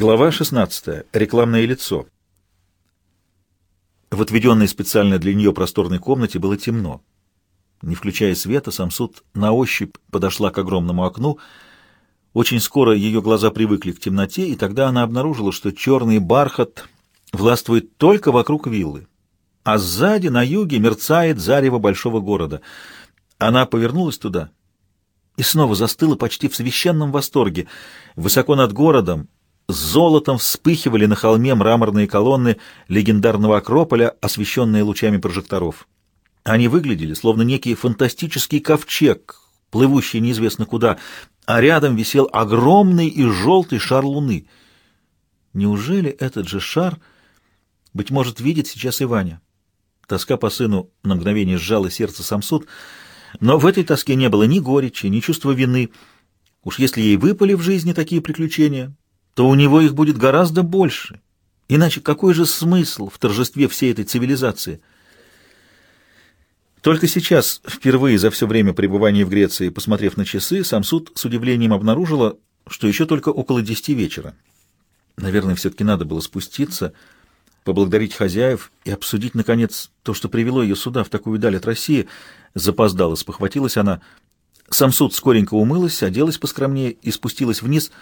Глава 16. Рекламное лицо. В отведенной специально для нее просторной комнате было темно. Не включая света, Самсуд на ощупь подошла к огромному окну. Очень скоро ее глаза привыкли к темноте, и тогда она обнаружила, что черный бархат властвует только вокруг виллы. А сзади, на юге, мерцает зарево большого города. Она повернулась туда и снова застыла почти в священном восторге. Высоко над городом, с золотом вспыхивали на холме мраморные колонны легендарного Акрополя, освещенные лучами прожекторов. Они выглядели словно некий фантастический ковчег, плывущий неизвестно куда, а рядом висел огромный и желтый шар луны. Неужели этот же шар, быть может, видит сейчас и Ваня? Тоска по сыну на мгновение сжала сердце Самсуд, но в этой тоске не было ни горечи, ни чувства вины. Уж если ей выпали в жизни такие приключения, то у него их будет гораздо больше. Иначе какой же смысл в торжестве всей этой цивилизации? Только сейчас, впервые за все время пребывания в Греции, посмотрев на часы, Самсуд с удивлением обнаружила, что еще только около десяти вечера. Наверное, все-таки надо было спуститься, поблагодарить хозяев и обсудить, наконец, то, что привело ее сюда, в такую даль от России. Запоздала, спохватилась она. Самсуд скоренько умылась, оделась поскромнее и спустилась вниз —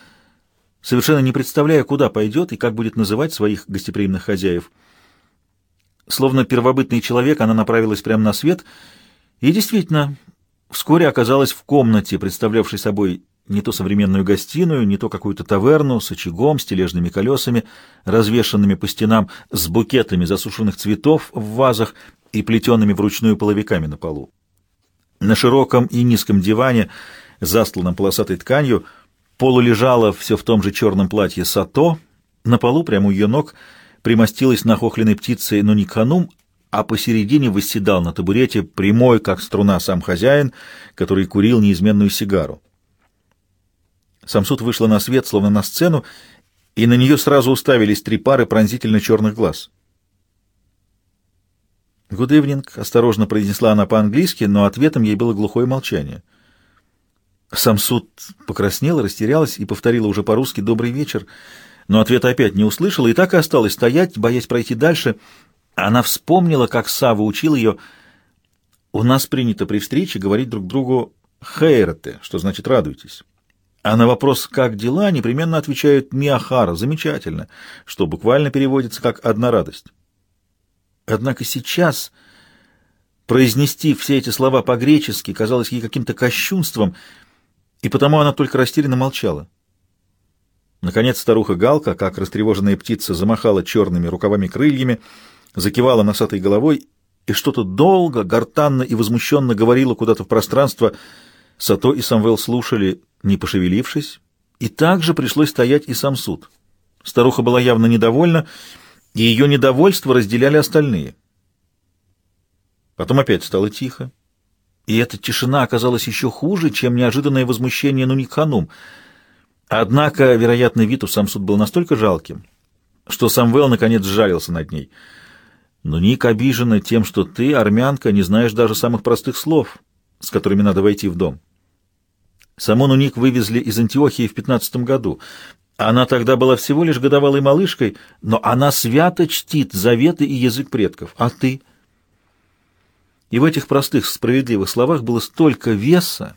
совершенно не представляя, куда пойдет и как будет называть своих гостеприимных хозяев. Словно первобытный человек, она направилась прямо на свет и действительно вскоре оказалась в комнате, представлявшей собой не то современную гостиную, не то какую-то таверну с очагом, с тележными колесами, развешанными по стенам, с букетами засушенных цветов в вазах и плетенными вручную половиками на полу. На широком и низком диване, застланном полосатой тканью, полулежала все в том же черном платье Сато, на полу прямо у ее ног примостилась нахохленной птицей Нуникханум, а посередине восседал на табурете прямой, как струна, сам хозяин, который курил неизменную сигару. Самсуд вышла на свет, словно на сцену, и на нее сразу уставились три пары пронзительно черных глаз. «Good evening», — осторожно произнесла она по-английски, но ответом ей было глухое молчание — сам суд покраснела, растерялась и повторила уже по-русски «добрый вечер», но ответа опять не услышала и так и осталась стоять, боясь пройти дальше. Она вспомнила, как Сава учил ее «У нас принято при встрече говорить друг другу «хейрате», что значит «радуйтесь». А на вопрос «как дела?» непременно отвечают «миахара», «замечательно», что буквально переводится как «одна радость». Однако сейчас произнести все эти слова по-гречески казалось ей каким-то кощунством — и потому она только растерянно молчала. Наконец старуха Галка, как растревоженная птица, замахала черными рукавами-крыльями, закивала носатой головой и что-то долго, гортанно и возмущенно говорила куда-то в пространство. Сато и Самвел слушали, не пошевелившись, и также пришлось стоять и сам суд. Старуха была явно недовольна, и ее недовольство разделяли остальные. Потом опять стало тихо. И эта тишина оказалась еще хуже, чем неожиданное возмущение Нуникханум. Однако, вероятно, вид у Самсуд был настолько жалким, что Самвел наконец сжалился над ней. Нуник обижена тем, что ты, армянка, не знаешь даже самых простых слов, с которыми надо войти в дом. Саму Нуник вывезли из Антиохии в пятнадцатом году. Она тогда была всего лишь годовалой малышкой, но она свято чтит заветы и язык предков. А ты... И в этих простых, справедливых словах было столько веса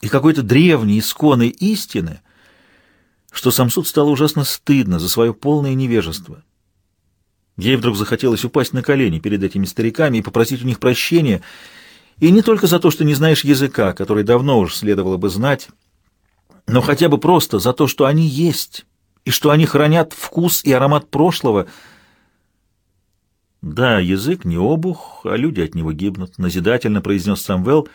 и какой-то древней, исконной истины, что Самсуд стало ужасно стыдно за свое полное невежество. Ей вдруг захотелось упасть на колени перед этими стариками и попросить у них прощения, и не только за то, что не знаешь языка, который давно уж следовало бы знать, но хотя бы просто за то, что они есть, и что они хранят вкус и аромат прошлого — «Да, язык не обух, а люди от него гибнут», — назидательно произнес Самвел,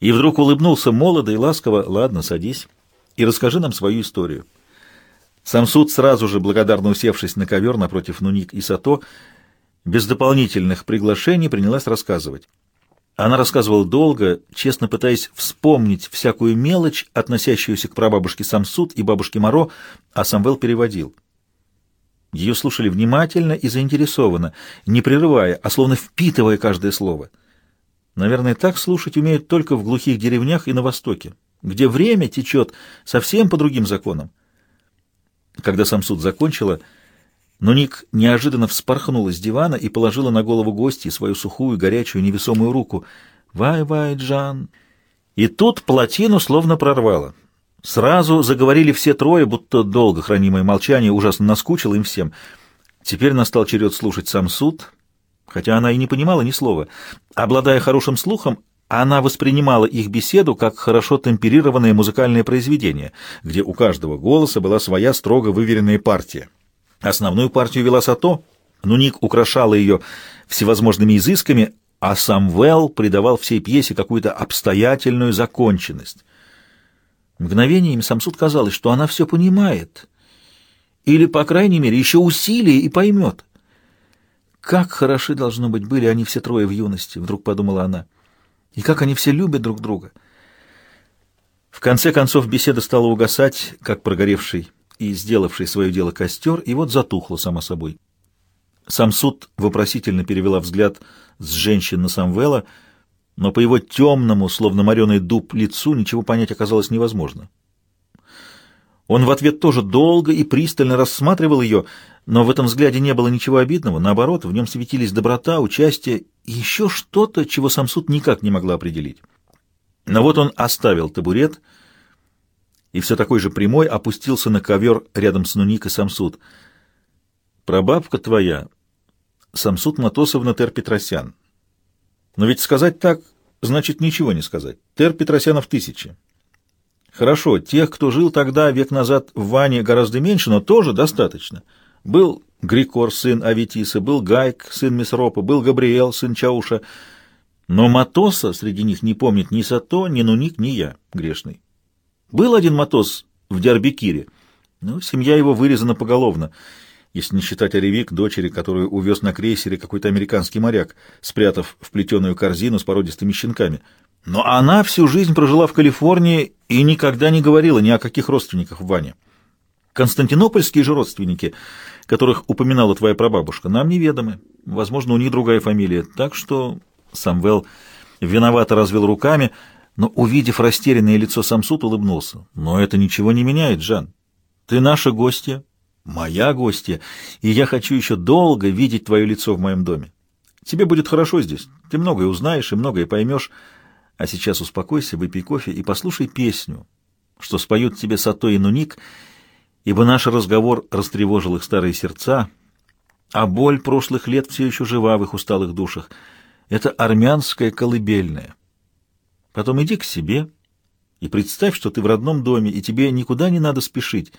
и вдруг улыбнулся молодо и ласково. «Ладно, садись и расскажи нам свою историю». Самсуд, сразу же благодарно усевшись на ковер напротив Нуник и Сато, без дополнительных приглашений принялась рассказывать. Она рассказывала долго, честно пытаясь вспомнить всякую мелочь, относящуюся к прабабушке Самсуд и бабушке Моро, а Самвел переводил. Ее слушали внимательно и заинтересованно, не прерывая, а словно впитывая каждое слово. Наверное, так слушать умеют только в глухих деревнях и на Востоке, где время течет совсем по другим законам. Когда Самсуд закончила, но Ник неожиданно вспорхнула с дивана и положила на голову гостей свою сухую, горячую, невесомую руку. «Вай-вай, Джан!» И тут плотину словно прорвало. Сразу заговорили все трое, будто долго хранимое молчание ужасно наскучило им всем. Теперь настал черед слушать Самсуд, хотя она и не понимала ни слова. Обладая хорошим слухом, она воспринимала их беседу как хорошо темперированное музыкальное произведение, где у каждого голоса была своя строго выверенная партия. Основную партию вела Сато, но Ник украшала ее всевозможными изысками, а сам Вэл придавал всей пьесе какую-то обстоятельную законченность. Мгновениями Самсуд казалось, что она все понимает, или, по крайней мере, еще усилие и поймет. «Как хороши, должно быть, были они все трое в юности», — вдруг подумала она. И как они все любят друг друга. В конце концов беседа стала угасать, как прогоревший и сделавший свое дело костер, и вот затухла сама собой. Самсуд вопросительно перевела взгляд с женщин на Самвела, но по его темному, словно мореный дуб, лицу ничего понять оказалось невозможно. Он в ответ тоже долго и пристально рассматривал ее, но в этом взгляде не было ничего обидного, наоборот, в нем светились доброта, участие и еще что-то, чего сам суд никак не могла определить. Но вот он оставил табурет и все такой же прямой опустился на ковер рядом с Нуник и Самсуд. «Прабабка твоя, Самсуд Матосовна Тер Петросян. Но ведь сказать так, значит ничего не сказать. Тер Петросянов тысячи. Хорошо, тех, кто жил тогда, век назад, в Ване гораздо меньше, но тоже достаточно. Был Грикор, сын Аветиса, был Гайк, сын Месропа, был Габриэл, сын Чауша. Но Матоса среди них не помнит ни Сато, ни Нуник, ни я, грешный. Был один Матос в Дярбекире, но семья его вырезана поголовно, если не считать Оревик, дочери, которую увез на крейсере какой-то американский моряк, спрятав в плетеную корзину с породистыми щенками. Но она всю жизнь прожила в Калифорнии и никогда не говорила ни о каких родственниках в Ване. Константинопольские же родственники, которых упоминала твоя прабабушка, нам неведомы. Возможно, у них другая фамилия. Так что Самвел виновато развел руками, но, увидев растерянное лицо Самсут, улыбнулся. «Но это ничего не меняет, Жан. Ты наша гостья, моя гостья, и я хочу еще долго видеть твое лицо в моем доме. Тебе будет хорошо здесь, ты многое узнаешь и многое поймешь». А сейчас успокойся, выпей кофе и послушай песню, что споют тебе Сато и Нуник, ибо наш разговор растревожил их старые сердца, а боль прошлых лет все еще жива в их усталых душах. Это армянская колыбельная. Потом иди к себе и представь, что ты в родном доме, и тебе никуда не надо спешить.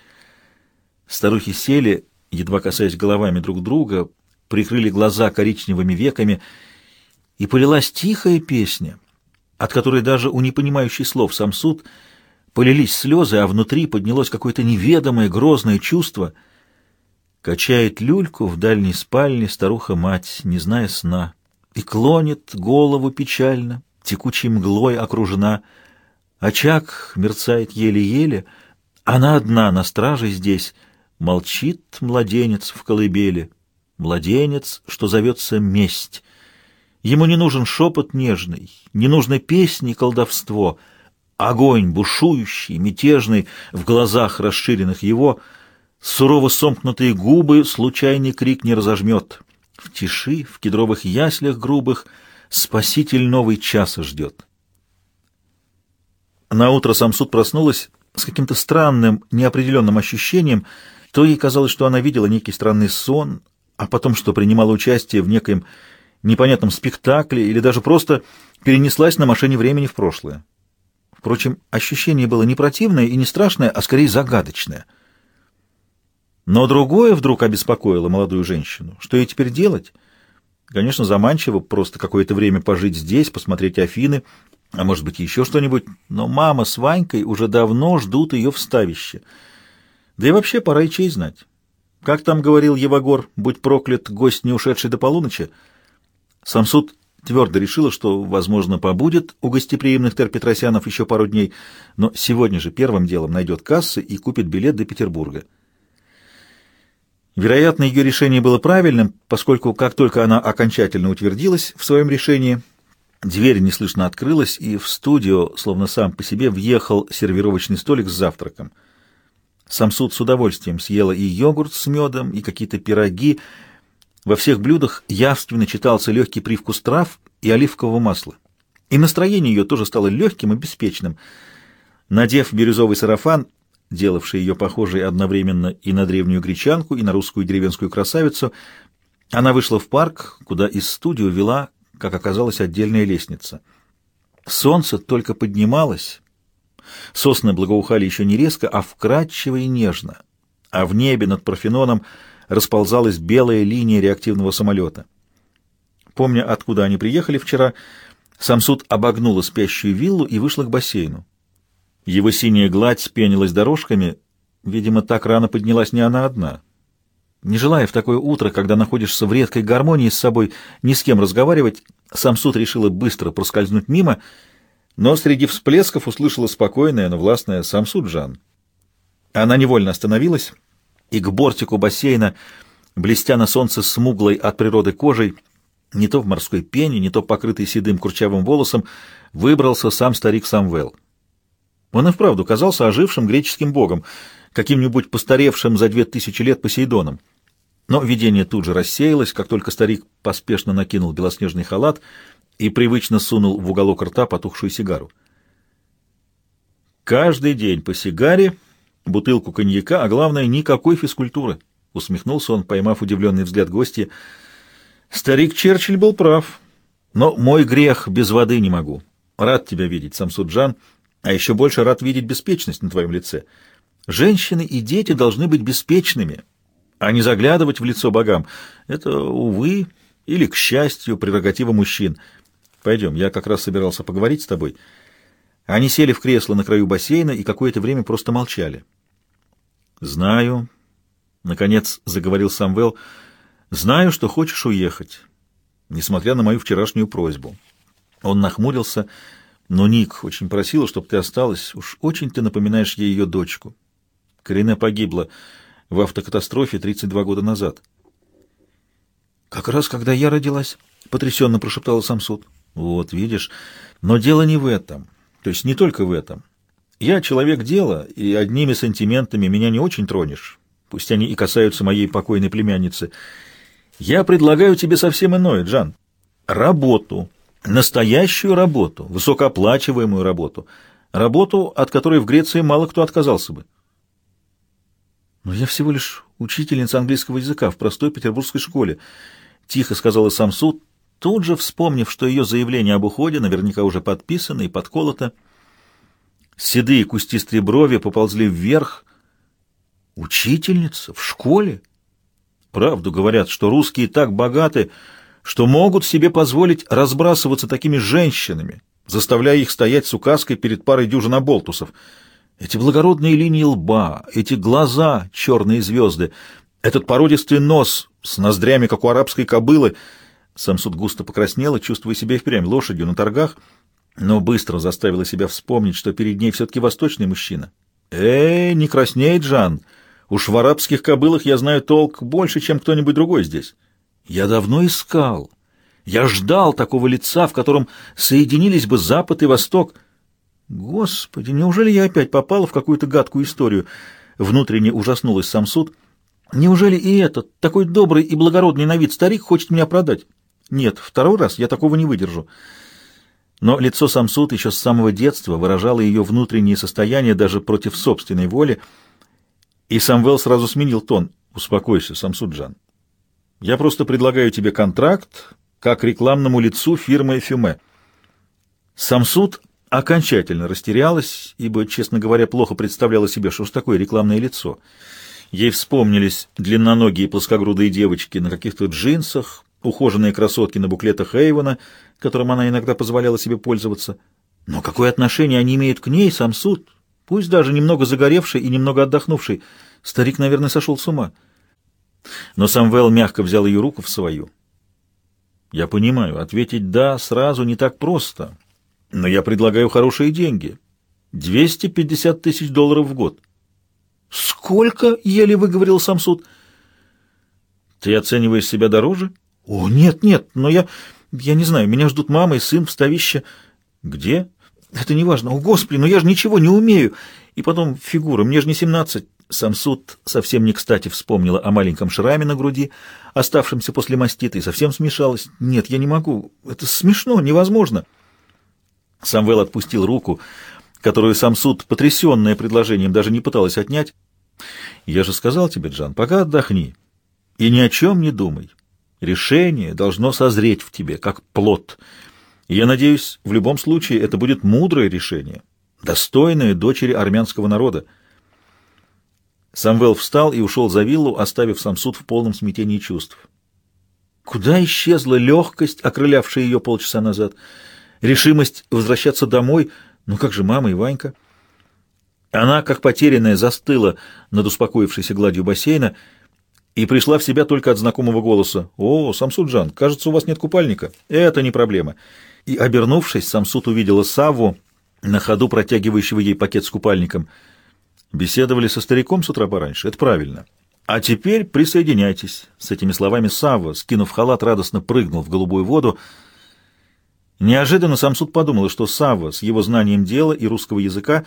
Старухи сели, едва касаясь головами друг друга, прикрыли глаза коричневыми веками, и полилась тихая песня — от которой даже у непонимающей слов сам суд полились слезы, а внутри поднялось какое-то неведомое грозное чувство. Качает люльку в дальней спальне старуха-мать, не зная сна, и клонит голову печально, текучей мглой окружена. Очаг мерцает еле-еле, она одна на страже здесь, молчит младенец в колыбели, младенец, что зовется месть. Ему не нужен шепот нежный, не нужны песни колдовство, огонь бушующий, мятежный в глазах расширенных его, сурово сомкнутые губы случайный крик не разожмет. В тиши, в кедровых яслях грубых спаситель новый часа ждет. Наутро Самсуд проснулась с каким-то странным, неопределенным ощущением, то ей казалось, что она видела некий странный сон, а потом, что принимала участие в некоем непонятном спектакле или даже просто перенеслась на машине времени в прошлое. Впрочем, ощущение было не противное и не страшное, а скорее загадочное. Но другое вдруг обеспокоило молодую женщину. Что ей теперь делать? Конечно, заманчиво просто какое-то время пожить здесь, посмотреть Афины, а может быть еще что-нибудь, но мама с Ванькой уже давно ждут ее в ставище. Да и вообще пора и честь знать. Как там говорил Евагор, будь проклят, гость, не ушедший до полуночи, Самсуд твердо решила, что, возможно, побудет у гостеприимных Терпетросянов еще пару дней, но сегодня же первым делом найдет кассы и купит билет до Петербурга. Вероятно, ее решение было правильным, поскольку как только она окончательно утвердилась в своем решении, дверь неслышно открылась, и в студию, словно сам по себе, въехал сервировочный столик с завтраком. Самсуд с удовольствием съела и йогурт с медом, и какие-то пироги. Во всех блюдах явственно читался легкий привкус трав и оливкового масла. И настроение ее тоже стало легким и беспечным. Надев бирюзовый сарафан, делавший ее похожей одновременно и на древнюю гречанку, и на русскую деревенскую красавицу, она вышла в парк, куда из студию вела, как оказалось, отдельная лестница. Солнце только поднималось, сосны благоухали еще не резко, а вкрадчиво и нежно, а в небе над Парфеноном расползалась белая линия реактивного самолета. Помня, откуда они приехали вчера, Самсуд обогнула спящую виллу и вышла к бассейну. Его синяя гладь пенилась дорожками, видимо, так рано поднялась не она одна. Не желая в такое утро, когда находишься в редкой гармонии с собой, ни с кем разговаривать, Самсуд решила быстро проскользнуть мимо, но среди всплесков услышала спокойное, но властное «Самсуд Жан». Она невольно остановилась, и к бортику бассейна, блестя на солнце смуглой от природы кожей, не то в морской пене, не то покрытый седым курчавым волосом, выбрался сам старик Самвел. Он и вправду казался ожившим греческим богом, каким-нибудь постаревшим за две тысячи лет Посейдоном. Но видение тут же рассеялось, как только старик поспешно накинул белоснежный халат и привычно сунул в уголок рта потухшую сигару. «Каждый день по сигаре, бутылку коньяка, а главное, никакой физкультуры», — усмехнулся он, поймав удивленный взгляд гостя. «Старик Черчилль был прав, но мой грех без воды не могу. Рад тебя видеть, Самсуджан, а еще больше рад видеть беспечность на твоем лице. Женщины и дети должны быть беспечными» а не заглядывать в лицо богам. Это, увы, или, к счастью, прерогатива мужчин. Пойдем, я как раз собирался поговорить с тобой. Они сели в кресло на краю бассейна и какое-то время просто молчали. «Знаю», — наконец заговорил Самвел, — «знаю, что хочешь уехать, несмотря на мою вчерашнюю просьбу». Он нахмурился, но Ник очень просила, чтобы ты осталась. Уж очень ты напоминаешь ей ее дочку. Корене погибла в автокатастрофе 32 года назад. «Как раз когда я родилась», — потрясенно прошептала Самсуд. «Вот, видишь, но дело не в этом, то есть не только в этом. Я человек дела, и одними сантиментами меня не очень тронешь, пусть они и касаются моей покойной племянницы. Я предлагаю тебе совсем иное, Джан. Работу, настоящую работу, высокооплачиваемую работу, работу, от которой в Греции мало кто отказался бы. «Но я всего лишь учительница английского языка в простой петербургской школе», — тихо сказала Самсуд, тут же вспомнив, что ее заявление об уходе наверняка уже подписано и подколото. Седые кустистые брови поползли вверх. «Учительница? В школе?» «Правду говорят, что русские так богаты, что могут себе позволить разбрасываться такими женщинами, заставляя их стоять с указкой перед парой дюжин оболтусов». Эти благородные линии лба, эти глаза, черные звезды, этот породистый нос с ноздрями, как у арабской кобылы. Самсуд густо покраснела, чувствуя себя и впрямь лошадью на торгах, но быстро заставила себя вспомнить, что перед ней все-таки восточный мужчина. «Эй, не красней, Джан! Уж в арабских кобылах я знаю толк больше, чем кто-нибудь другой здесь. Я давно искал. Я ждал такого лица, в котором соединились бы Запад и Восток». Господи, неужели я опять попала в какую-то гадкую историю? Внутренне ужаснулась Самсуд. Неужели и этот, такой добрый и благородный на вид старик, хочет меня продать? Нет, второй раз я такого не выдержу. Но лицо Самсуд еще с самого детства выражало ее внутреннее состояние даже против собственной воли, и Самвел сразу сменил тон. «Успокойся, Самсуджан. Я просто предлагаю тебе контракт как рекламному лицу фирмы «Фюме». Самсуд окончательно растерялась, ибо, честно говоря, плохо представляла себе, что ж такое рекламное лицо. Ей вспомнились длинноногие плоскогрудые девочки на каких-то джинсах, ухоженные красотки на буклетах Эйвона, которым она иногда позволяла себе пользоваться. Но какое отношение они имеют к ней, сам суд? Пусть даже немного загоревший и немного отдохнувший. Старик, наверное, сошел с ума. Но Самвел мягко взял ее руку в свою. «Я понимаю, ответить «да» сразу не так просто. Но я предлагаю хорошие деньги. 250 тысяч долларов в год. Сколько? Еле выговорил сам суд. Ты оцениваешь себя дороже? О, нет, нет, но я... Я не знаю, меня ждут мама и сын в ставище. Где? Это не важно. О, Господи, но я же ничего не умею. И потом фигура, мне же не 17. Самсуд совсем не кстати вспомнила о маленьком шраме на груди, оставшемся после мастита, и совсем смешалась. «Нет, я не могу. Это смешно, невозможно». Самвел отпустил руку, которую Самсуд, потрясенная предложением, даже не пыталась отнять. «Я же сказал тебе, Джан, пока отдохни и ни о чем не думай. Решение должно созреть в тебе, как плод. И я надеюсь, в любом случае это будет мудрое решение, достойное дочери армянского народа». Самвел встал и ушел за виллу, оставив Самсуд в полном смятении чувств. Куда исчезла легкость, окрылявшая ее полчаса назад? Решимость возвращаться домой? Ну как же мама и Ванька? Она, как потерянная, застыла над успокоившейся гладью бассейна и пришла в себя только от знакомого голоса. «О, Самсуджан, кажется, у вас нет купальника». «Это не проблема». И, обернувшись, Самсуд увидела Савву, на ходу протягивающего ей пакет с купальником — Беседовали со стариком с утра пораньше, это правильно. А теперь присоединяйтесь. С этими словами Савва, скинув халат, радостно прыгнул в голубую воду. Неожиданно Самсуд подумал, что Савва с его знанием дела и русского языка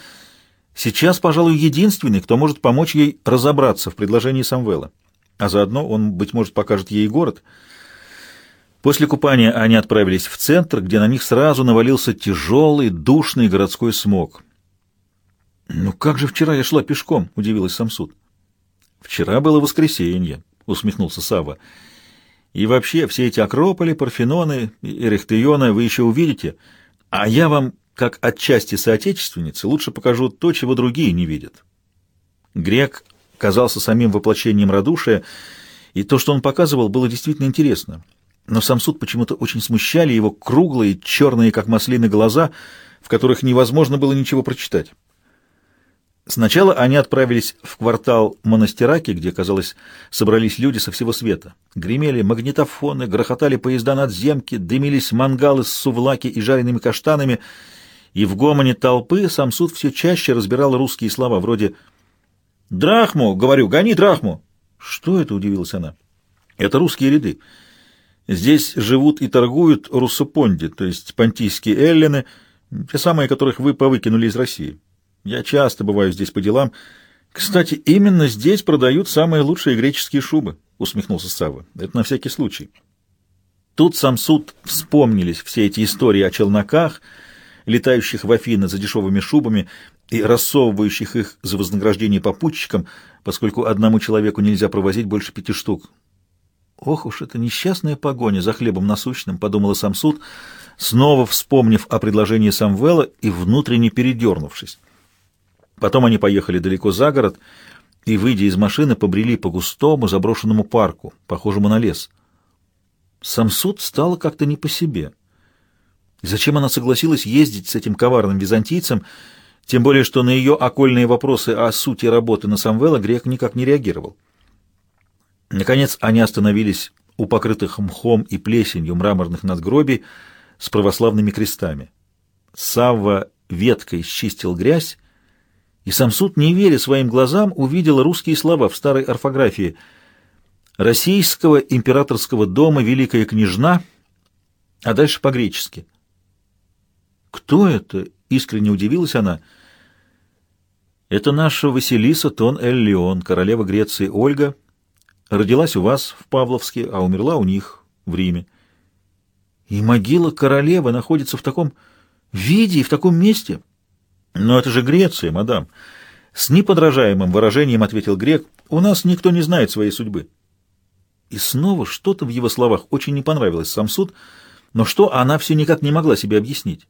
сейчас, пожалуй, единственный, кто может помочь ей разобраться в предложении Самвела. А заодно он, быть может, покажет ей город. После купания они отправились в центр, где на них сразу навалился тяжелый, душный городской смог — «Ну как же вчера я шла пешком?» — удивилась Самсуд. «Вчера было воскресенье», — усмехнулся Сава. «И вообще все эти Акрополи, Парфеноны и Эрехтеоны вы еще увидите, а я вам, как отчасти соотечественницы, лучше покажу то, чего другие не видят». Грек казался самим воплощением радушия, и то, что он показывал, было действительно интересно. Но Самсуд почему-то очень смущали его круглые, черные, как маслины, глаза, в которых невозможно было ничего прочитать. Сначала они отправились в квартал Монастираки, где, казалось, собрались люди со всего света. Гремели магнитофоны, грохотали поезда надземки, дымились мангалы с сувлаки и жареными каштанами, и в гомоне толпы Самсуд все чаще разбирал русские слова, вроде «Драхму!» — говорю, «гони драхму!» «Что это?» — удивилась она. «Это русские ряды. Здесь живут и торгуют руссопонди, то есть понтийские эллины, те самые, которых вы повыкинули из России». Я часто бываю здесь по делам. Кстати, именно здесь продают самые лучшие греческие шубы, усмехнулся Савва. Это на всякий случай. Тут сам суд вспомнились все эти истории о челноках, летающих в Афины за дешевыми шубами и рассовывающих их за вознаграждение попутчикам, поскольку одному человеку нельзя провозить больше пяти штук. «Ох уж это несчастная погоня за хлебом насущным», — подумала сам суд, снова вспомнив о предложении Самвела и внутренне передернувшись. Потом они поехали далеко за город и, выйдя из машины, побрели по густому заброшенному парку, похожему на лес. Самсуд стало как-то не по себе. зачем она согласилась ездить с этим коварным византийцем, тем более что на ее окольные вопросы о сути работы на Самвела грек никак не реагировал. Наконец они остановились у покрытых мхом и плесенью мраморных надгробий с православными крестами. Савва веткой счистил грязь и сам суд, не веря своим глазам, увидел русские слова в старой орфографии «Российского императорского дома Великая княжна», а дальше по-гречески. «Кто это?» — искренне удивилась она. «Это наша Василиса Тон Эль Леон, королева Греции Ольга. Родилась у вас в Павловске, а умерла у них в Риме. И могила королевы находится в таком виде и в таком месте». «Но это же Греция, мадам!» С неподражаемым выражением ответил грек, «У нас никто не знает своей судьбы». И снова что-то в его словах очень не понравилось Самсуд, но что она все никак не могла себе объяснить.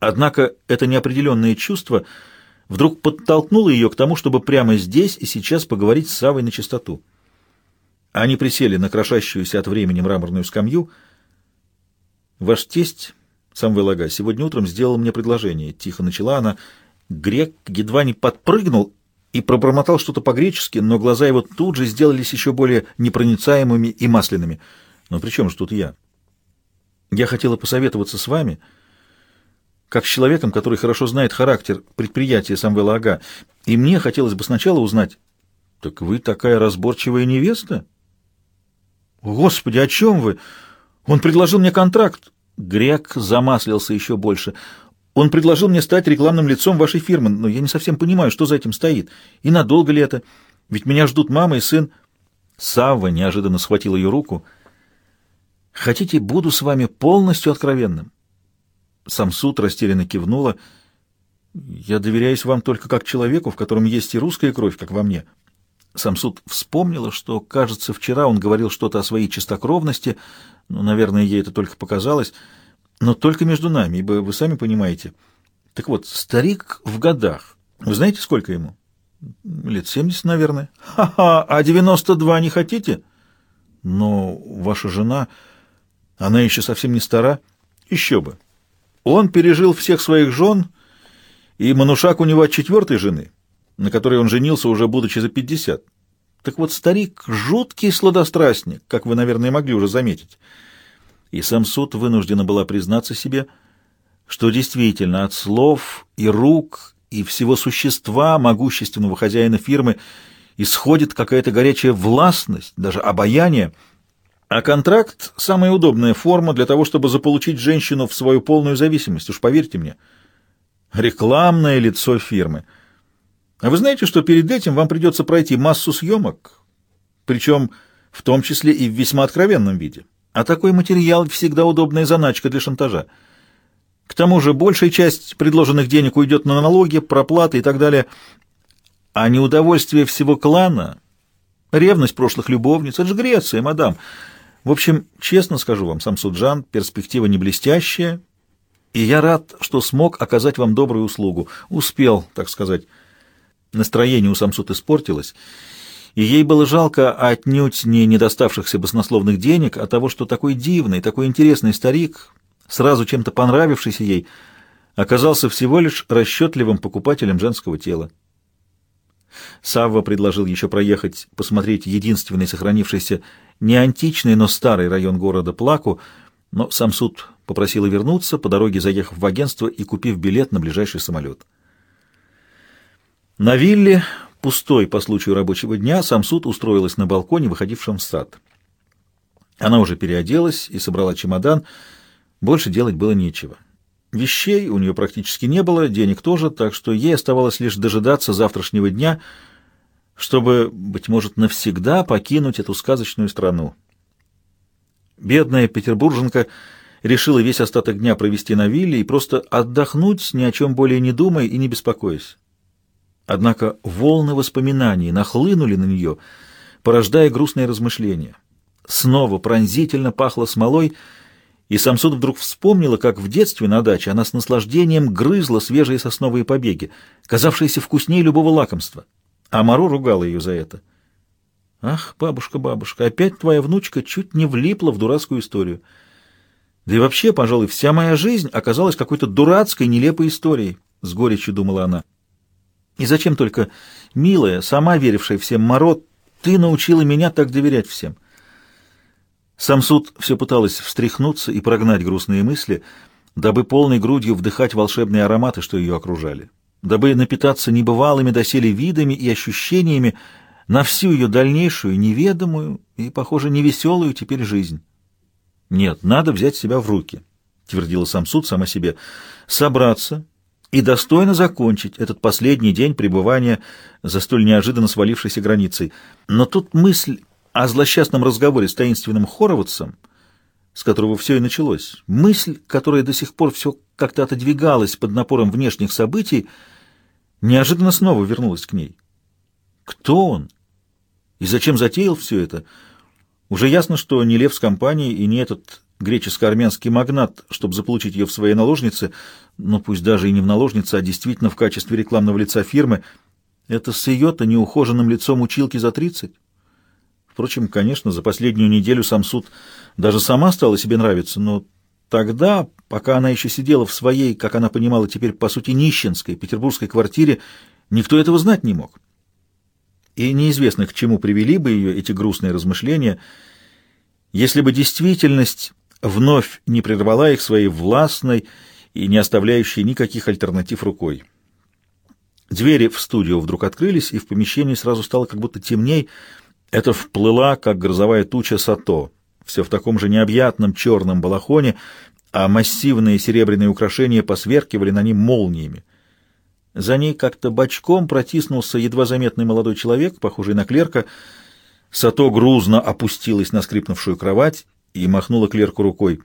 Однако это неопределенное чувство вдруг подтолкнуло ее к тому, чтобы прямо здесь и сейчас поговорить с Савой на чистоту. Они присели на крошащуюся от времени мраморную скамью. «Ваш тесть Самвел Ага, сегодня утром сделал мне предложение. Тихо начала она. Грек едва не подпрыгнул и пробормотал что-то по-гречески, но глаза его тут же сделались еще более непроницаемыми и масляными. Но при чем же тут я? Я хотела посоветоваться с вами, как с человеком, который хорошо знает характер предприятия Самвела Ага, и мне хотелось бы сначала узнать, так вы такая разборчивая невеста? Господи, о чем вы? Он предложил мне контракт. Грек замаслился еще больше. Он предложил мне стать рекламным лицом вашей фирмы, но я не совсем понимаю, что за этим стоит. И надолго ли это? Ведь меня ждут мама и сын. Савва неожиданно схватил ее руку. «Хотите, буду с вами полностью откровенным?» Самсуд растерянно кивнула. «Я доверяюсь вам только как человеку, в котором есть и русская кровь, как во мне». Самсуд вспомнила, что, кажется, вчера он говорил что-то о своей чистокровности, ну, наверное, ей это только показалось, но только между нами, ибо вы сами понимаете. Так вот, старик в годах. Вы знаете, сколько ему? Лет семьдесят, наверное. Ха-ха, а девяносто два не хотите? Но ваша жена, она еще совсем не стара. Еще бы. Он пережил всех своих жен, и Манушак у него от четвертой жены, на которой он женился уже будучи за пятьдесят. Так вот, старик — жуткий сладострастник, как вы, наверное, могли уже заметить и сам суд вынуждена была признаться себе, что действительно от слов и рук и всего существа могущественного хозяина фирмы исходит какая-то горячая властность, даже обаяние, а контракт — самая удобная форма для того, чтобы заполучить женщину в свою полную зависимость, уж поверьте мне. Рекламное лицо фирмы. А вы знаете, что перед этим вам придется пройти массу съемок, причем в том числе и в весьма откровенном виде. А такой материал всегда удобная заначка для шантажа. К тому же большая часть предложенных денег уйдет на налоги, проплаты и так далее. А неудовольствие всего клана, ревность прошлых любовниц — это же Греция, мадам. В общем, честно скажу вам, сам Суджан, перспектива не блестящая, и я рад, что смог оказать вам добрую услугу. Успел, так сказать. Настроение у Самсут испортилось, и ей было жалко отнюдь не недоставшихся баснословных денег, а того, что такой дивный, такой интересный старик, сразу чем-то понравившийся ей, оказался всего лишь расчетливым покупателем женского тела. Савва предложил еще проехать, посмотреть единственный сохранившийся не античный, но старый район города Плаку, но сам суд попросил вернуться, по дороге заехав в агентство и купив билет на ближайший самолет. На вилле пустой по случаю рабочего дня, сам суд устроилась на балконе, выходившем в сад. Она уже переоделась и собрала чемодан. Больше делать было нечего. Вещей у нее практически не было, денег тоже, так что ей оставалось лишь дожидаться завтрашнего дня, чтобы, быть может, навсегда покинуть эту сказочную страну. Бедная петербурженка решила весь остаток дня провести на вилле и просто отдохнуть, ни о чем более не думая и не беспокоясь. Однако волны воспоминаний нахлынули на нее, порождая грустные размышления. Снова пронзительно пахло смолой, и Самсуд вдруг вспомнила, как в детстве на даче она с наслаждением грызла свежие сосновые побеги, казавшиеся вкуснее любого лакомства. А Маро ругала ее за это. «Ах, бабушка, бабушка, опять твоя внучка чуть не влипла в дурацкую историю. Да и вообще, пожалуй, вся моя жизнь оказалась какой-то дурацкой, нелепой историей», — с горечью думала она. И зачем только, милая, сама верившая всем Моро, ты научила меня так доверять всем? Самсуд все пыталась встряхнуться и прогнать грустные мысли, дабы полной грудью вдыхать волшебные ароматы, что ее окружали, дабы напитаться небывалыми доселе видами и ощущениями на всю ее дальнейшую, неведомую и, похоже, невеселую теперь жизнь. Нет, надо взять себя в руки, — твердила Самсуд сама себе, — собраться и достойно закончить этот последний день пребывания за столь неожиданно свалившейся границей. Но тут мысль о злосчастном разговоре с таинственным хороводцем, с которого все и началось, мысль, которая до сих пор все как-то отодвигалась под напором внешних событий, неожиданно снова вернулась к ней. Кто он? И зачем затеял все это? Уже ясно, что не Лев с компанией и не этот греческо-армянский магнат, чтобы заполучить ее в своей наложнице, но пусть даже и не в наложнице, а действительно в качестве рекламного лица фирмы, это с ее-то неухоженным лицом училки за тридцать. Впрочем, конечно, за последнюю неделю сам суд даже сама стала себе нравиться, но тогда, пока она еще сидела в своей, как она понимала теперь, по сути, нищенской петербургской квартире, никто этого знать не мог. И неизвестно, к чему привели бы ее эти грустные размышления, если бы действительность вновь не прервала их своей властной и не оставляющей никаких альтернатив рукой. Двери в студию вдруг открылись, и в помещении сразу стало как будто темней. Это вплыла, как грозовая туча Сато, все в таком же необъятном черном балахоне а массивные серебряные украшения посверкивали на ним молниями. За ней как-то бочком протиснулся едва заметный молодой человек, похожий на клерка. Сато грузно опустилась на скрипнувшую кровать и махнула клерку рукой.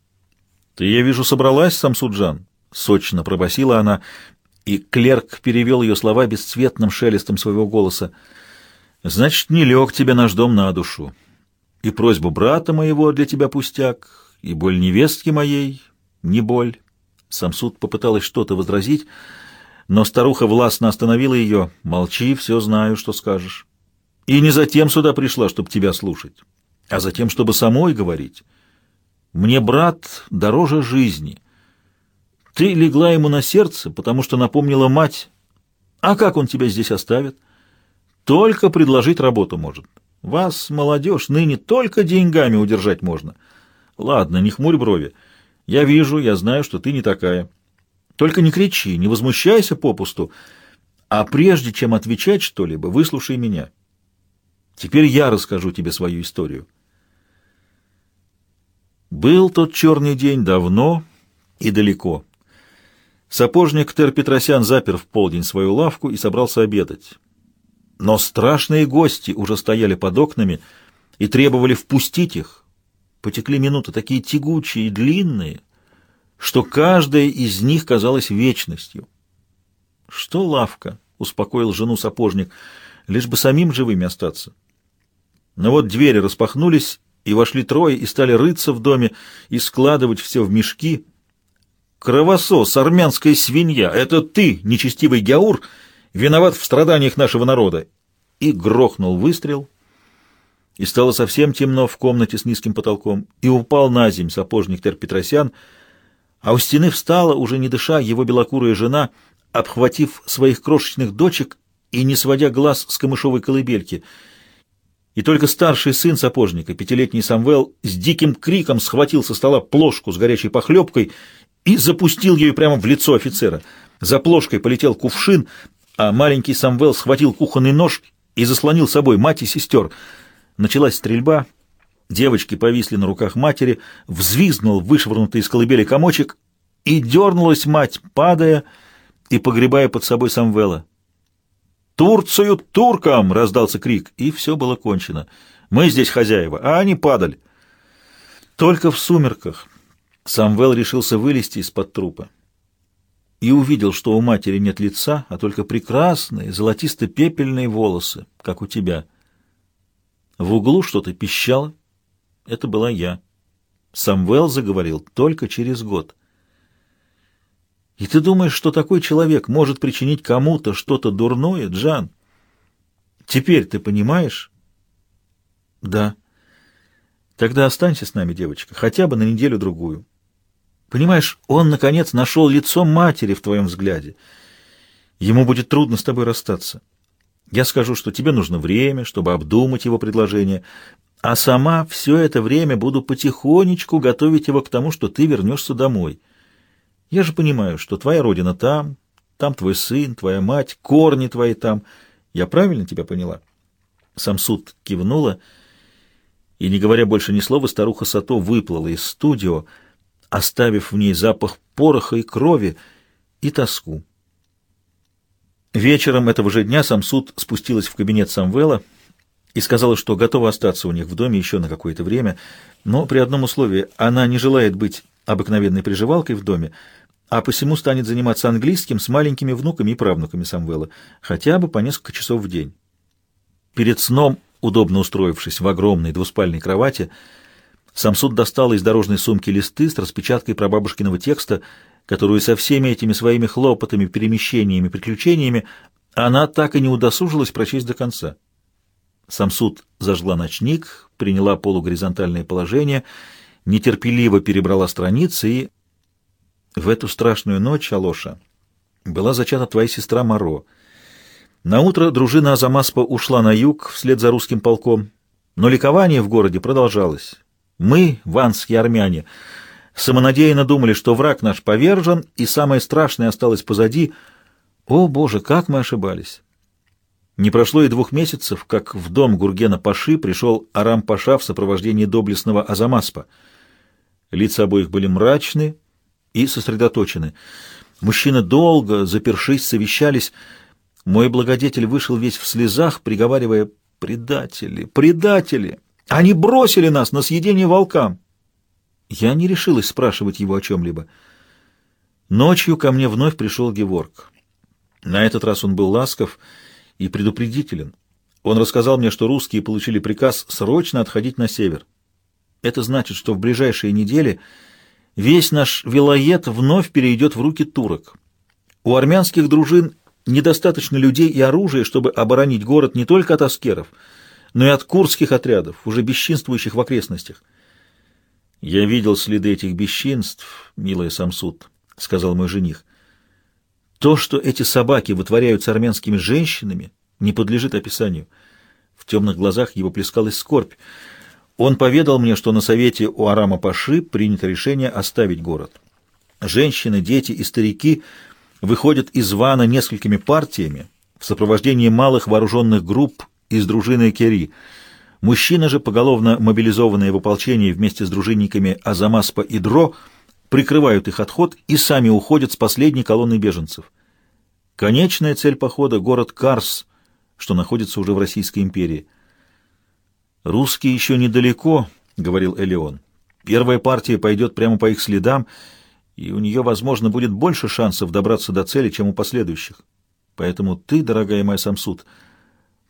— Ты, я вижу, собралась, Самсуджан? — сочно пробасила она, и клерк перевел ее слова бесцветным шелестом своего голоса. — Значит, не лег тебе наш дом на душу. И просьбу брата моего для тебя пустяк, и боль невестки моей не боль. Самсуд попыталась что-то возразить, — но старуха властно остановила ее. «Молчи, все знаю, что скажешь. И не затем сюда пришла, чтобы тебя слушать, а затем, чтобы самой говорить. Мне брат дороже жизни. Ты легла ему на сердце, потому что напомнила мать. А как он тебя здесь оставит? Только предложить работу может. Вас, молодежь, ныне только деньгами удержать можно. Ладно, не хмурь брови. Я вижу, я знаю, что ты не такая». Только не кричи, не возмущайся попусту, а прежде чем отвечать что-либо, выслушай меня. Теперь я расскажу тебе свою историю. Был тот черный день давно и далеко. Сапожник Тер Петросян запер в полдень свою лавку и собрался обедать. Но страшные гости уже стояли под окнами и требовали впустить их. Потекли минуты такие тягучие и длинные — что каждая из них казалась вечностью. «Что лавка?» — успокоил жену сапожник, — «лишь бы самим живыми остаться». Но вот двери распахнулись, и вошли трое, и стали рыться в доме, и складывать все в мешки. «Кровосос, армянская свинья! Это ты, нечестивый Гяур, виноват в страданиях нашего народа!» И грохнул выстрел, и стало совсем темно в комнате с низким потолком, и упал на земь сапожник Тер Петросян — а у стены встала, уже не дыша, его белокурая жена, обхватив своих крошечных дочек и не сводя глаз с камышовой колыбельки. И только старший сын сапожника, пятилетний Самвел, с диким криком схватил со стола плошку с горячей похлебкой и запустил ее прямо в лицо офицера. За плошкой полетел кувшин, а маленький Самвел схватил кухонный нож и заслонил собой мать и сестер. Началась стрельба, Девочки повисли на руках матери, взвизгнул вышвырнутый из колыбели комочек, и дернулась мать, падая и погребая под собой Самвела. «Турцию туркам!» — раздался крик, и все было кончено. «Мы здесь хозяева, а они падали». Только в сумерках Самвел решился вылезти из-под трупа и увидел, что у матери нет лица, а только прекрасные золотисто-пепельные волосы, как у тебя. В углу что-то пищало, это была я. Самвел заговорил только через год. И ты думаешь, что такой человек может причинить кому-то что-то дурное, Джан? Теперь ты понимаешь? Да. Тогда останься с нами, девочка, хотя бы на неделю-другую. Понимаешь, он, наконец, нашел лицо матери в твоем взгляде. Ему будет трудно с тобой расстаться. Я скажу, что тебе нужно время, чтобы обдумать его предложение, а сама все это время буду потихонечку готовить его к тому, что ты вернешься домой. Я же понимаю, что твоя родина там, там твой сын, твоя мать, корни твои там. Я правильно тебя поняла?» Самсуд кивнула, и, не говоря больше ни слова, старуха Сато выплыла из студио, оставив в ней запах пороха и крови и тоску. Вечером этого же дня Самсуд спустилась в кабинет Самвела — и сказала, что готова остаться у них в доме еще на какое-то время, но при одном условии она не желает быть обыкновенной приживалкой в доме, а посему станет заниматься английским с маленькими внуками и правнуками Самвела, хотя бы по несколько часов в день. Перед сном, удобно устроившись в огромной двуспальной кровати, Самсуд достала из дорожной сумки листы с распечаткой прабабушкиного текста, которую со всеми этими своими хлопотами, перемещениями, приключениями она так и не удосужилась прочесть до конца. Самсуд зажгла ночник, приняла полугоризонтальное положение, нетерпеливо перебрала страницы и... В эту страшную ночь, Алоша, была зачата твоя сестра Моро. Наутро дружина Азамаспа ушла на юг вслед за русским полком, но ликование в городе продолжалось. Мы, ванские армяне, самонадеянно думали, что враг наш повержен, и самое страшное осталось позади. О, Боже, как мы ошибались! Не прошло и двух месяцев, как в дом Гургена Паши пришел Арам Паша в сопровождении доблестного Азамаспа. Лица обоих были мрачны и сосредоточены. Мужчины долго, запершись, совещались. Мой благодетель вышел весь в слезах, приговаривая «Предатели! Предатели! Они бросили нас на съедение волкам!» Я не решилась спрашивать его о чем-либо. Ночью ко мне вновь пришел Геворг. На этот раз он был ласков и предупредителен. Он рассказал мне, что русские получили приказ срочно отходить на север. Это значит, что в ближайшие недели весь наш вилоед вновь перейдет в руки турок. У армянских дружин недостаточно людей и оружия, чтобы оборонить город не только от аскеров, но и от курдских отрядов, уже бесчинствующих в окрестностях. «Я видел следы этих бесчинств, милая Самсуд», — сказал мой жених. «То, что эти собаки вытворяют с армянскими женщинами, не подлежит описанию». В темных глазах его плескалась скорбь. Он поведал мне, что на совете у Арама Паши принято решение оставить город. Женщины, дети и старики выходят из Вана несколькими партиями в сопровождении малых вооруженных групп из дружины Кери. Мужчины же, поголовно мобилизованные в ополчении вместе с дружинниками Азамаспа и Дро, прикрывают их отход и сами уходят с последней колонны беженцев. Конечная цель похода — город Карс, что находится уже в Российской империи. «Русские еще недалеко», — говорил Элеон. «Первая партия пойдет прямо по их следам, и у нее, возможно, будет больше шансов добраться до цели, чем у последующих. Поэтому ты, дорогая моя Самсуд,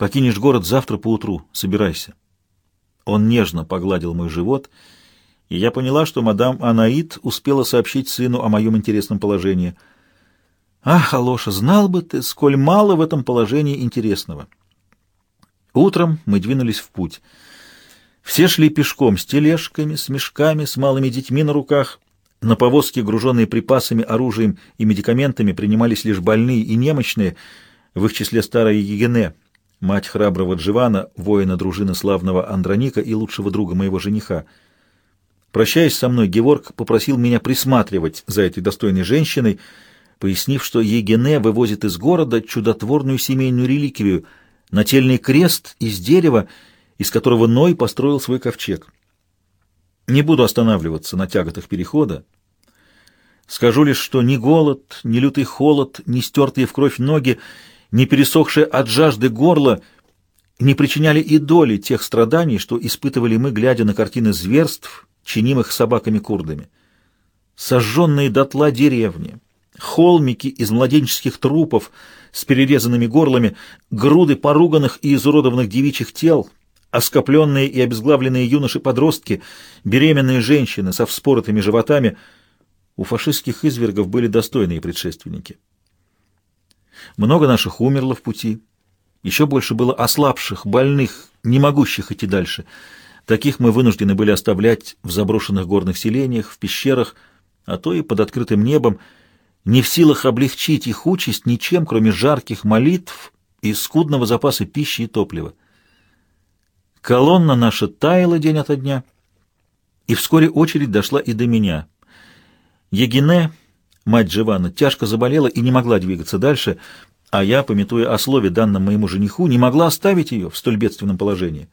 покинешь город завтра поутру. Собирайся». Он нежно погладил мой живот, и я поняла, что мадам Анаит успела сообщить сыну о моем интересном положении. «Ах, Алоша, знал бы ты, сколь мало в этом положении интересного!» Утром мы двинулись в путь. Все шли пешком с тележками, с мешками, с малыми детьми на руках. На повозке, груженные припасами, оружием и медикаментами, принимались лишь больные и немощные, в их числе старая Егене, мать храброго Дживана, воина дружины славного Андроника и лучшего друга моего жениха. Прощаясь со мной, Геворг попросил меня присматривать за этой достойной женщиной, пояснив, что Егене вывозит из города чудотворную семейную реликвию — нательный крест из дерева, из которого Ной построил свой ковчег. Не буду останавливаться на тяготах перехода. Скажу лишь, что ни голод, ни лютый холод, ни стертые в кровь ноги, ни пересохшее от жажды горло не причиняли и доли тех страданий, что испытывали мы, глядя на картины зверств, чинимых собаками-курдами. Сожженные дотла деревни, холмики из младенческих трупов с перерезанными горлами, груды поруганных и изуродованных девичьих тел, оскопленные и обезглавленные юноши-подростки, беременные женщины со вспоротыми животами. У фашистских извергов были достойные предшественники. Много наших умерло в пути. Еще больше было ослабших, больных, не могущих идти дальше. Таких мы вынуждены были оставлять в заброшенных горных селениях, в пещерах, а то и под открытым небом, не в силах облегчить их участь ничем, кроме жарких молитв и скудного запаса пищи и топлива. Колонна наша таяла день ото дня, и вскоре очередь дошла и до меня. Егине, мать Дживана, тяжко заболела и не могла двигаться дальше, а я, пометуя о слове, данном моему жениху, не могла оставить ее в столь бедственном положении.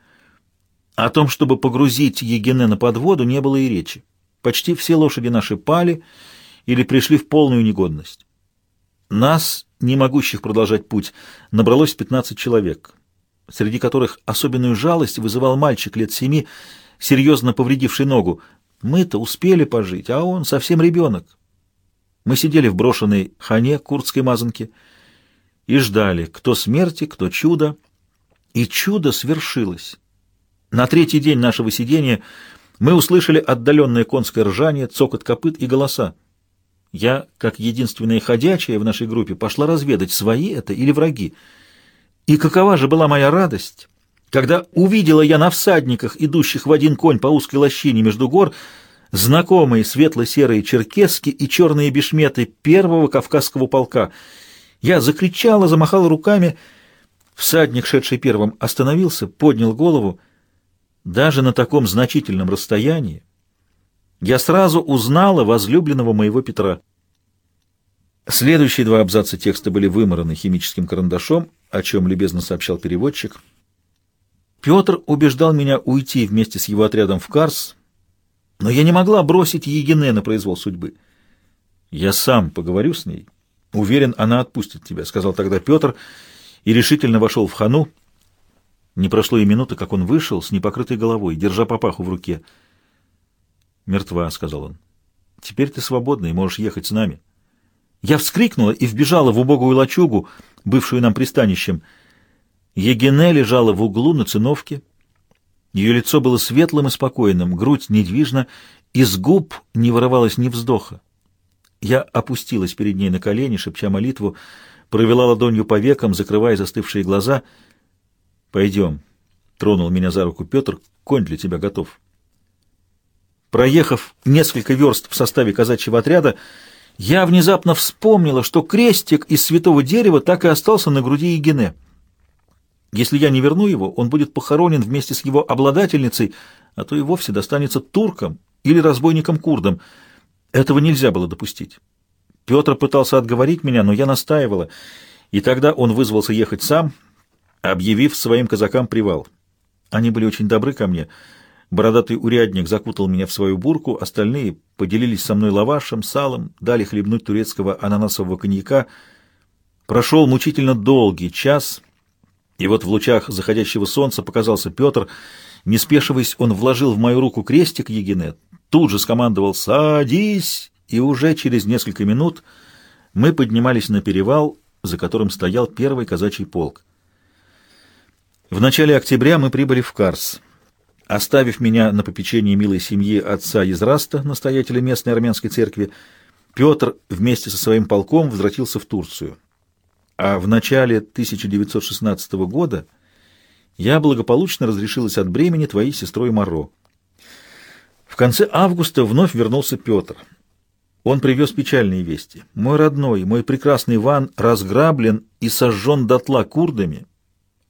О том, чтобы погрузить Егине на подводу, не было и речи. Почти все лошади наши пали, или пришли в полную негодность. Нас, не могущих продолжать путь, набралось 15 человек, среди которых особенную жалость вызывал мальчик лет семи, серьезно повредивший ногу. Мы-то успели пожить, а он совсем ребенок. Мы сидели в брошенной хане курдской мазанки и ждали, кто смерти, кто чудо. И чудо свершилось. На третий день нашего сидения мы услышали отдаленное конское ржание, цокот копыт и голоса. Я, как единственная ходячая в нашей группе, пошла разведать, свои это или враги. И какова же была моя радость, когда увидела я на всадниках, идущих в один конь по узкой лощине между гор, знакомые светло-серые черкески и черные бешметы первого кавказского полка. Я закричала, замахала руками. Всадник, шедший первым, остановился, поднял голову. Даже на таком значительном расстоянии я сразу узнала возлюбленного моего Петра. Следующие два абзаца текста были вымараны химическим карандашом, о чем любезно сообщал переводчик. Петр убеждал меня уйти вместе с его отрядом в Карс, Но я не могла бросить Егине на произвол судьбы. Я сам поговорю с ней. Уверен, она отпустит тебя, — сказал тогда Петр, и решительно вошел в хану. Не прошло и минуты, как он вышел с непокрытой головой, держа папаху в руке. «Мертва», — сказал он. «Теперь ты свободна и можешь ехать с нами». Я вскрикнула и вбежала в убогую лачугу, бывшую нам пристанищем. Егене лежала в углу на циновке. Ее лицо было светлым и спокойным, грудь недвижна, из губ не вырывалось ни вздоха. Я опустилась перед ней на колени, шепча молитву, провела ладонью по векам, закрывая застывшие глаза. «Пойдем», — тронул меня за руку Петр, — «конь для тебя готов». Проехав несколько верст в составе казачьего отряда, я внезапно вспомнила, что крестик из святого дерева так и остался на груди Егине. Если я не верну его, он будет похоронен вместе с его обладательницей, а то и вовсе достанется туркам или разбойникам-курдам. Этого нельзя было допустить. Петр пытался отговорить меня, но я настаивала, и тогда он вызвался ехать сам, объявив своим казакам привал. Они были очень добры ко мне. Бородатый урядник закутал меня в свою бурку, остальные поделились со мной лавашем, салом, дали хлебнуть турецкого ананасового коньяка. Прошел мучительно долгий час, и вот в лучах заходящего солнца показался Петр. Не спешиваясь, он вложил в мою руку крестик Егине, тут же скомандовал «Садись!» и уже через несколько минут мы поднимались на перевал, за которым стоял первый казачий полк. В начале октября мы прибыли в Карс. Оставив меня на попечении милой семьи отца Израста, настоятеля местной армянской церкви, Петр вместе со своим полком возвратился в Турцию. А в начале 1916 года я благополучно разрешилась от бремени твоей сестрой Моро. В конце августа вновь вернулся Петр. Он привез печальные вести. Мой родной, мой прекрасный Иван разграблен и сожжен дотла курдами,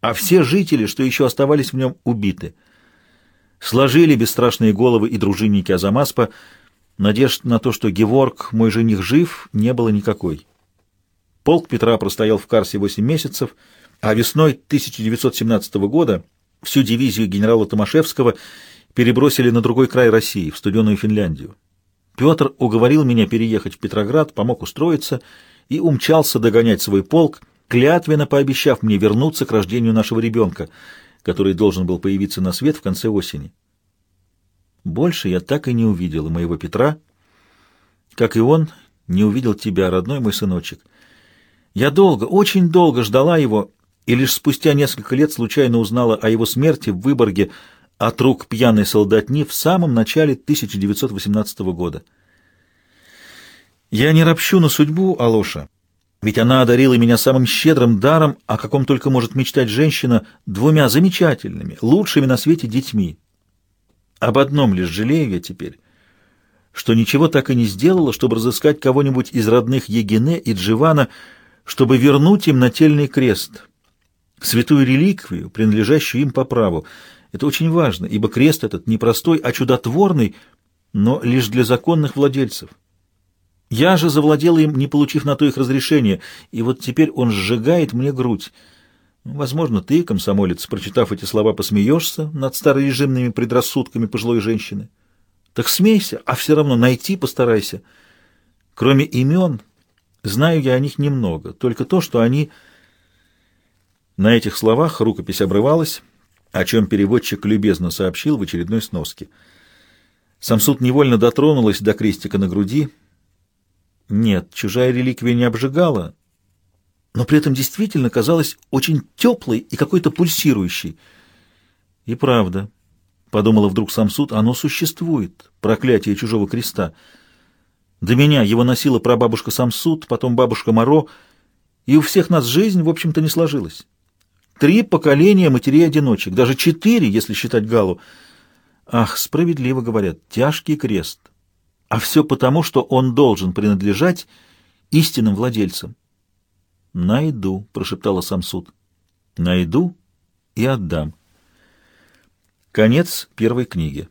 а все жители, что еще оставались в нем, убиты — Сложили бесстрашные головы и дружинники Азамаспа. Надежд на то, что Геворг, мой жених, жив, не было никакой. Полк Петра простоял в Карсе 8 месяцев, а весной 1917 года всю дивизию генерала Томашевского перебросили на другой край России, в студеную Финляндию. Петр уговорил меня переехать в Петроград, помог устроиться и умчался догонять свой полк, клятвенно пообещав мне вернуться к рождению нашего ребенка — который должен был появиться на свет в конце осени. Больше я так и не увидела моего Петра, как и он не увидел тебя, родной мой сыночек. Я долго, очень долго ждала его, и лишь спустя несколько лет случайно узнала о его смерти в Выборге от рук пьяной солдатни в самом начале 1918 года. Я не ропщу на судьбу, Алоша, ведь она одарила меня самым щедрым даром, о каком только может мечтать женщина, двумя замечательными, лучшими на свете детьми. Об одном лишь жалею я теперь, что ничего так и не сделала, чтобы разыскать кого-нибудь из родных Егине и Дживана, чтобы вернуть им нательный крест, святую реликвию, принадлежащую им по праву. Это очень важно, ибо крест этот не простой, а чудотворный, но лишь для законных владельцев. Я же завладела им, не получив на то их разрешения, и вот теперь он сжигает мне грудь. Возможно, ты, комсомолец, прочитав эти слова, посмеешься над старорежимными предрассудками пожилой женщины. Так смейся, а все равно найти постарайся. Кроме имен, знаю я о них немного, только то, что они... На этих словах рукопись обрывалась, о чем переводчик любезно сообщил в очередной сноске. Самсуд невольно дотронулась до крестика на груди — нет, чужая реликвия не обжигала, но при этом действительно казалась очень теплой и какой-то пульсирующей. И правда, — подумала вдруг сам суд, — оно существует, проклятие чужого креста. До меня его носила прабабушка Самсуд, потом бабушка Моро, и у всех нас жизнь, в общем-то, не сложилась. Три поколения матерей-одиночек, даже четыре, если считать Галу. Ах, справедливо говорят, тяжкий крест а все потому, что он должен принадлежать истинным владельцам. «Найду», — прошептала Самсуд. «Найду и отдам». Конец первой книги.